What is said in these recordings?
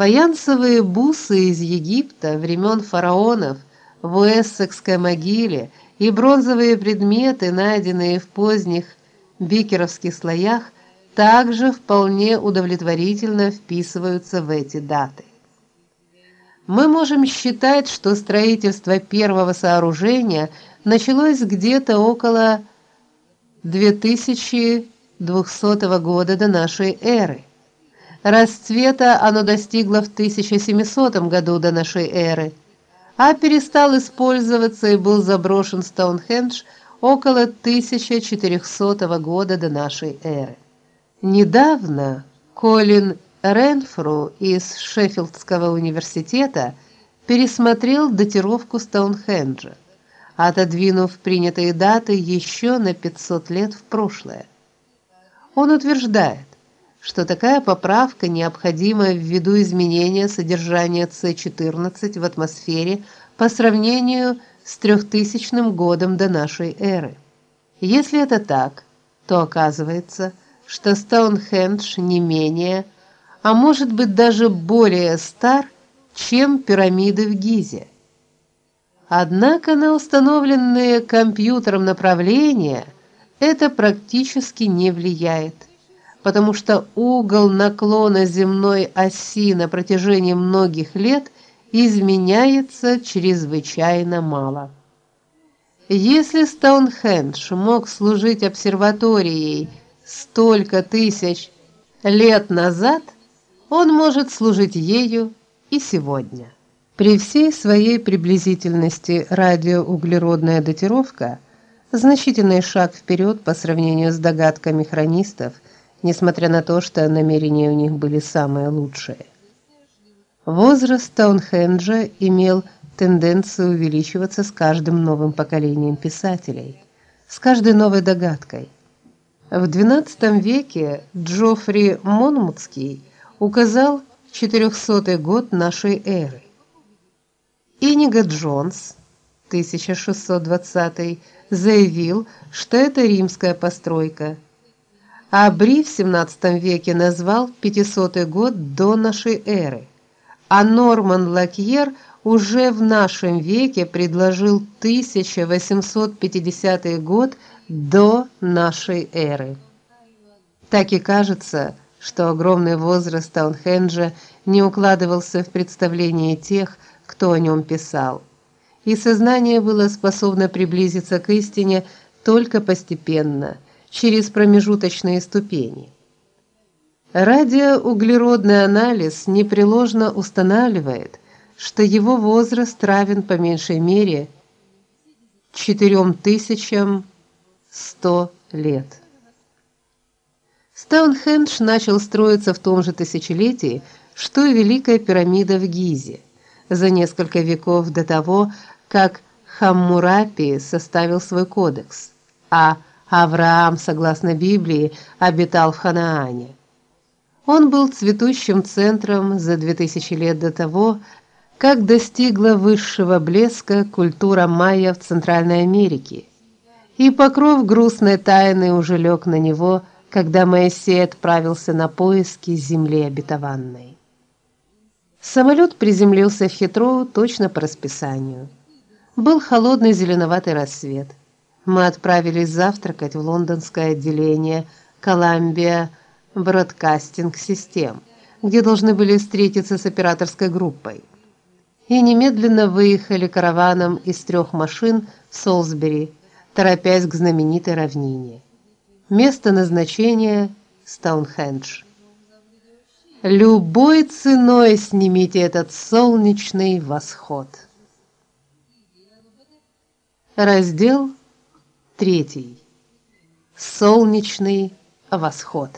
Фаянсовые бусы из Египта времен фараонов в Уэссекской могиле и бронзовые предметы, найденные в поздних бикеровских слоях, также вполне удовлетворительно вписываются в эти даты. Мы можем считать, что строительство первого сооружения началось где-то около 2200 года до нашей эры. Расцвета оно достигло в 1700 году до нашей эры, а перестал использоваться и был заброшен Стоунхендж около 1400 года до нашей эры. Недавно Колин Ренфру из Шеффилдского университета пересмотрел датировку Стоунхенджа, отодвинув принятые даты еще на 500 лет в прошлое. Он утверждает, что такая поправка необходима ввиду изменения содержания С14 в атмосфере по сравнению с 3000 годом до нашей эры. Если это так, то оказывается, что Стоунхендж не менее, а может быть даже более стар, чем пирамиды в Гизе. Однако на установленные компьютером направления это практически не влияет, потому что угол наклона земной оси на протяжении многих лет изменяется чрезвычайно мало. Если Стоунхендж мог служить обсерваторией столько тысяч лет назад, он может служить ею и сегодня. При всей своей приблизительности радиоуглеродная датировка значительный шаг вперед по сравнению с догадками хронистов, несмотря на то, что намерения у них были самые лучшие. Возраст Таунхенджа имел тенденцию увеличиваться с каждым новым поколением писателей, с каждой новой догадкой – в XII веке Джоффри Монмутский указал 400 год нашей эры. Иниго Джонс 1620 заявил, что это римская постройка. А Бри в XVII веке назвал 500 год до нашей эры. А Норман Лакьер уже в нашем веке предложил 1850 год до нашей эры. Так и кажется, что огромный возраст Таунхенджа не укладывался в представление тех, кто о нем писал. И сознание было способно приблизиться к истине только постепенно, через промежуточные ступени. Радиоуглеродный анализ непреложно устанавливает, что его возраст равен по меньшей мере 4000 сто лет. Стоунхендж начал строиться в том же тысячелетии, что и Великая пирамида в Гизе, за несколько веков до того, как Хаммурапи составил свой кодекс, а Авраам, согласно Библии, обитал в Ханаане. Он был цветущим центром за две тысячи лет до того, как достигла высшего блеска культура майя в Центральной Америке и покров грустной тайны уже лег на него, когда Моисей отправился на поиски земли обетованной. Самолет приземлился в Хитроу точно по расписанию. Был холодный зеленоватый рассвет. Мы отправились завтракать в лондонское отделение Columbia Broadcasting System, где должны были встретиться с операторской группой. И немедленно выехали караваном из трех машин в Солсбери, торопясь к знаменитой равнине. Место назначения Стоунхендж. Любой ценой снимите этот солнечный восход. Раздел 3. Солнечный восход.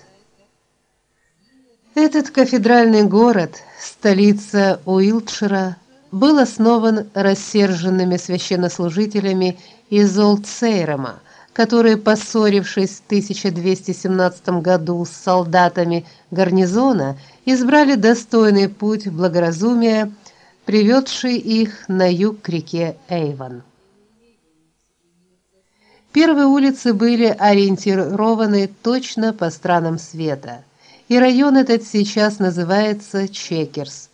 Этот кафедральный город, столица Уилтшира, был основан рассерженными священнослужителями из Олдсейрема, которые, поссорившись в 1217 году с солдатами гарнизона, избрали достойный путь благоразумия, приведший их на юг к реке Эйвон. Первые улицы были ориентированы точно по странам света, и район этот сейчас называется Чекерс